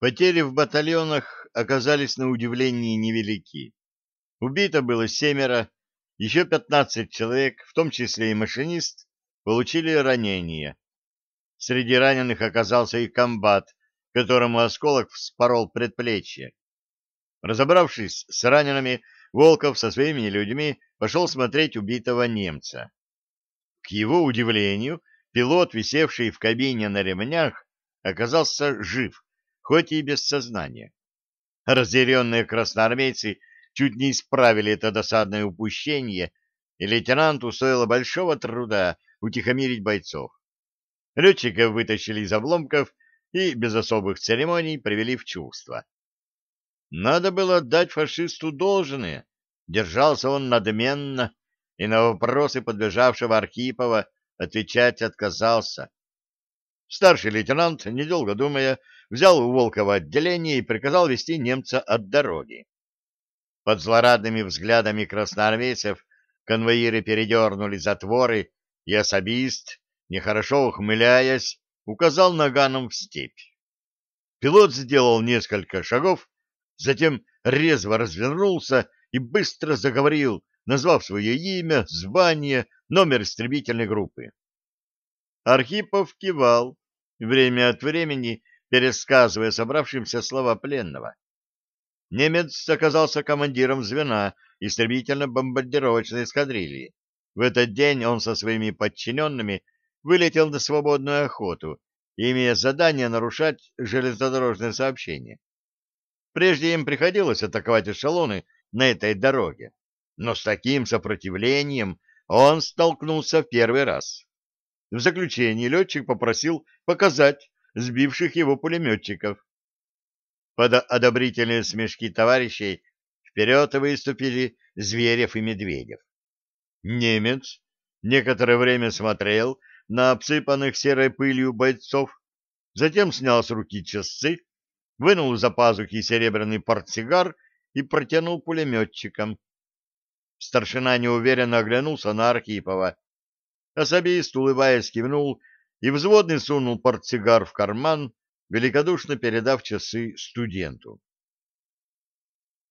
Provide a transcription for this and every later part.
Потери в батальонах оказались на удивление невелики. Убито было семеро, еще пятнадцать человек, в том числе и машинист, получили ранения. Среди раненых оказался и комбат, которому осколок вспорол предплечье. Разобравшись с ранеными, Волков со своими людьми пошел смотреть убитого немца. К его удивлению, пилот, висевший в кабине на ремнях, оказался жив, хоть и без сознания. Разъяренные красноармейцы чуть не исправили это досадное упущение, и лейтенанту стоило большого труда утихомирить бойцов. Летчиков вытащили из обломков и без особых церемоний привели в чувство. Надо было дать фашисту должное. Держался он надменно, и на вопросы подбежавшего Архипова отвечать отказался. Старший лейтенант, недолго думая, взял у Волкова отделение и приказал вести немца от дороги. Под злорадными взглядами красноармейцев конвоиры передернули затворы, и особист, нехорошо ухмыляясь, указал наганом в степь. Пилот сделал несколько шагов, затем резво развернулся и быстро заговорил, назвав свое имя, звание, номер истребительной группы. Архипов кивал, время от времени пересказывая собравшимся слова пленного. Немец оказался командиром звена истребительно-бомбардировочной эскадрильи. В этот день он со своими подчиненными вылетел на свободную охоту, имея задание нарушать железнодорожное сообщение. Прежде им приходилось атаковать эшелоны на этой дороге, но с таким сопротивлением он столкнулся в первый раз. В заключение летчик попросил показать сбивших его пулеметчиков. Под одобрительные смешки товарищей вперед выступили Зверев и Медведев. Немец некоторое время смотрел на обсыпанных серой пылью бойцов, затем снял с руки часы, вынул из-за пазухи серебряный портсигар и протянул пулеметчикам. Старшина неуверенно оглянулся на Архипова. Особист, улыбаясь, кивнул, и взводный сунул портсигар в карман, великодушно передав часы студенту.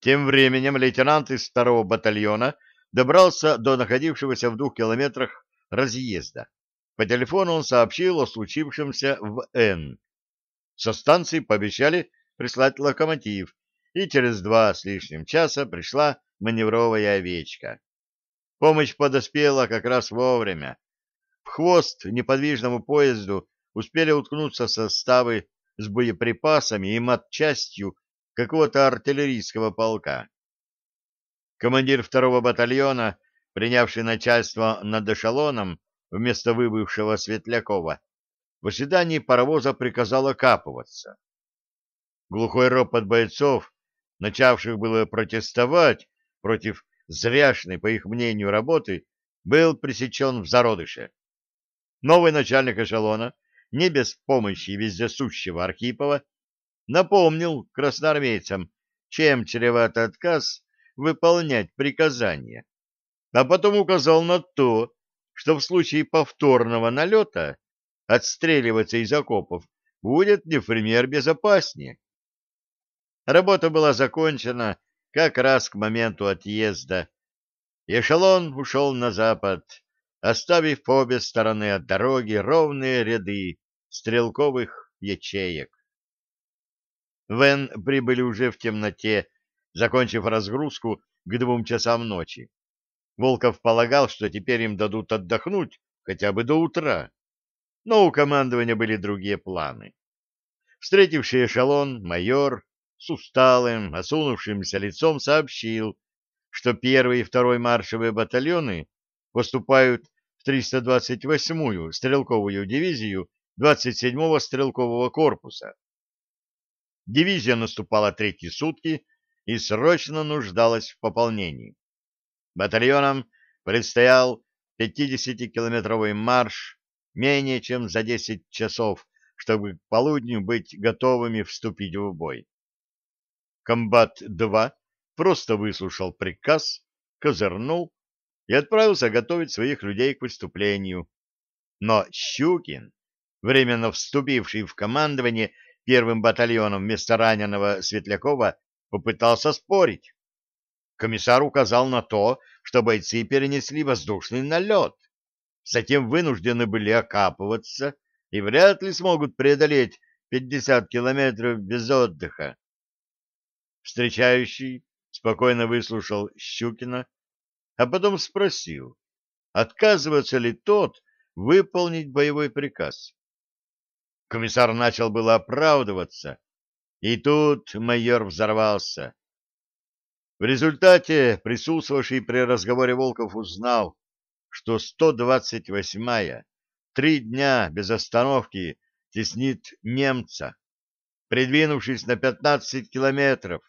Тем временем лейтенант из второго батальона добрался до находившегося в двух километрах разъезда. По телефону он сообщил о случившемся в Н. Со станции пообещали прислать локомотив, и через два с лишним часа пришла маневровая овечка. Помощь подоспела как раз вовремя. Хвост неподвижному поезду успели уткнуться составы с боеприпасами и матчастью какого-то артиллерийского полка. Командир второго батальона, принявший начальство над эшелоном вместо выбывшего Светлякова, в ожидании паровоза приказал окапываться. Глухой ропот бойцов, начавших было протестовать против зряшной, по их мнению, работы, был пресечен в зародыше. Новый начальник эшелона, не без помощи вездесущего Архипова, напомнил красноармейцам, чем чреват отказ выполнять приказания, а потом указал на то, что в случае повторного налета отстреливаться из окопов будет не в пример безопаснее. Работа была закончена как раз к моменту отъезда. Эшелон ушел на запад, оставив по обе стороны от дороги ровные ряды стрелковых ячеек. В Н прибыли уже в темноте, закончив разгрузку к двум часам ночи. Волков полагал, что теперь им дадут отдохнуть хотя бы до утра. Но у командования были другие планы. Встретивший эшелон майор с усталым, осунувшимся лицом сообщил, что первый и второй маршевые батальоны поступают 328-ю стрелковую дивизию 27-го стрелкового корпуса. Дивизия наступала третьи сутки и срочно нуждалась в пополнении. Батальонам предстоял 50-километровый марш менее чем за 10 часов, чтобы к полудню быть готовыми вступить в бой. Комбат-2 просто выслушал приказ, козырнул и отправился готовить своих людей к выступлению. Но Щукин, временно вступивший в командование, первым батальоном вместо раненого Светлякова, попытался спорить. Комиссар указал на то, что бойцы перенесли воздушный налет, затем вынуждены были окапываться и вряд ли смогут преодолеть 50 километров без отдыха. Встречающий спокойно выслушал Щукина, а потом спросил, отказывается ли тот выполнить боевой приказ. Комиссар начал было оправдываться, и тут майор взорвался. В результате присутствовавший при разговоре Волков узнал, что 128-я три дня без остановки теснит немца, придвинувшись на 15 километров,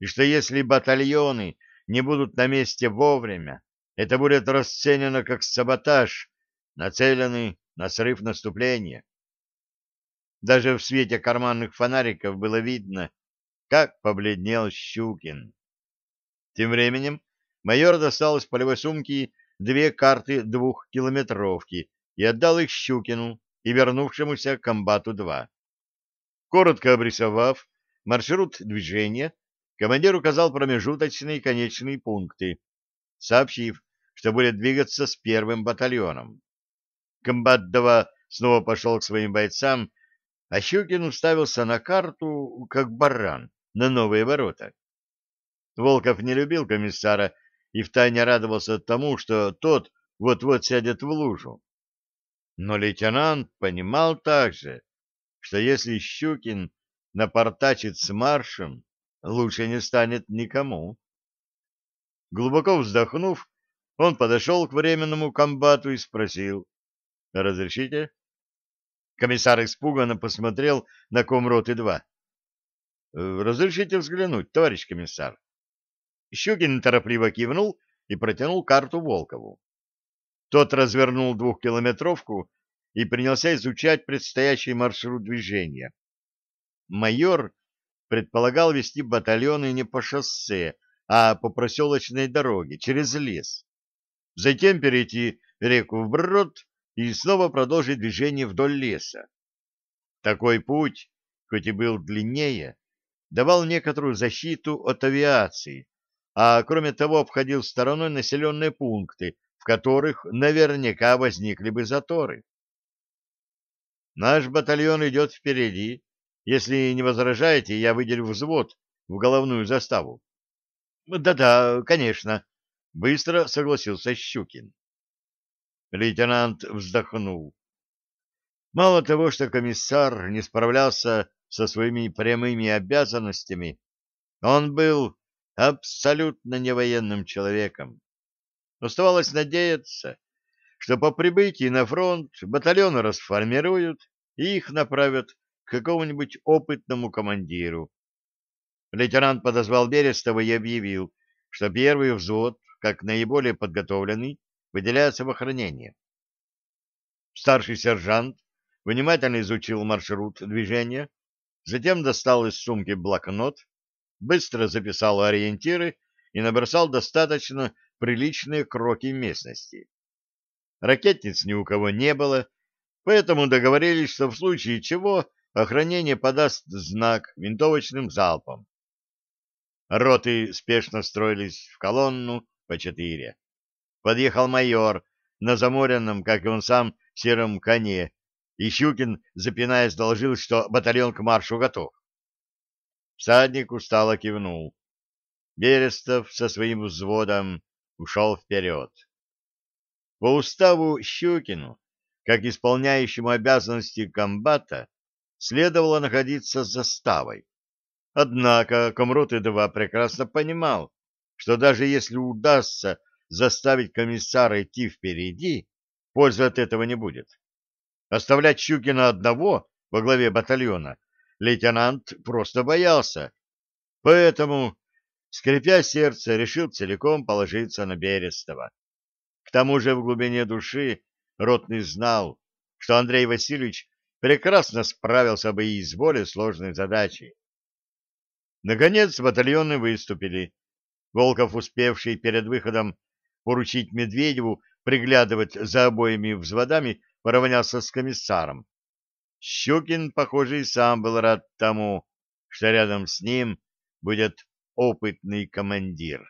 и что если батальоны не будут на месте вовремя, это будет расценено как саботаж, нацеленный на срыв наступления. Даже в свете карманных фонариков было видно, как побледнел Щукин. Тем временем майор достал из полевой сумки две карты двухкилометровки и отдал их Щукину и вернувшемуся к комбату-2. Коротко обрисовав маршрут движения, командир указал промежуточные и конечные пункты, сообщив, что будет двигаться с первым батальоном. Комбат-2 снова пошел к своим бойцам а Щукин уставился на карту, как баран, на новые ворота. Волков не любил комиссара и втайне радовался тому, что тот вот-вот сядет в лужу. Но лейтенант понимал также, что если Щукин напортачит с маршем, лучше не станет никому. Глубоко вздохнув, он подошел к временному комбату и спросил, «Разрешите?» Комиссар испуганно посмотрел на комроты-2. «Э, — Разрешите взглянуть, товарищ комиссар. Щукин торопливо кивнул и протянул карту Волкову. Тот развернул двухкилометровку и принялся изучать предстоящий маршрут движения. Майор предполагал вести батальоны не по шоссе, а по проселочной дороге, через лес. Затем перейти реку вброд и снова продолжить движение вдоль леса. Такой путь, хоть и был длиннее, давал некоторую защиту от авиации, а кроме того обходил стороной населенные пункты, в которых наверняка возникли бы заторы. Наш батальон идет впереди. Если не возражаете, я выделю взвод в головную заставу. Да-да, конечно, быстро согласился Щукин. Лейтенант вздохнул. Мало того, что комиссар не справлялся со своими прямыми обязанностями, он был абсолютно не военным человеком. Оставалось надеяться, что по прибытии на фронт батальоны расформируют и их направят какому-нибудь опытному командиру. Лейтенант подозвал Берестова и объявил, что первый взвод, как наиболее подготовленный, выделяется в охранение. Старший сержант внимательно изучил маршрут движения, затем достал из сумки блокнот, быстро записал ориентиры и набросал достаточно приличные кроки местности. Ракетниц ни у кого не было, поэтому договорились, что в случае чего охранение подаст знак винтовочным залпом. Роты спешно строились в колонну по четыре подъехал майор на заморенном, как и он сам, сером коне, и Щукин, запинаясь, доложил, что батальон к маршу готов. Всадник устало кивнул. Берестов со своим взводом ушел вперед. По уставу Щукину, как исполняющему обязанности комбата, следовало находиться с заставой. Однако Комрот-2 прекрасно понимал, что даже если удастся заставить комиссара идти впереди, пользы от этого не будет. Оставлять Щукина одного во главе батальона лейтенант просто боялся. Поэтому, скрипя сердце, решил целиком положиться на Берестова. К тому же в глубине души Ротный знал, что Андрей Васильевич прекрасно справился бы и с более сложной задачей. Наконец батальоны выступили. Волков, успевший перед выходом поручить Медведеву приглядывать за обоими взводами, поравнялся с комиссаром. Щукин, похоже, и сам был рад тому, что рядом с ним будет опытный командир.